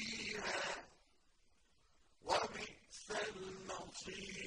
فيها وبئس المصير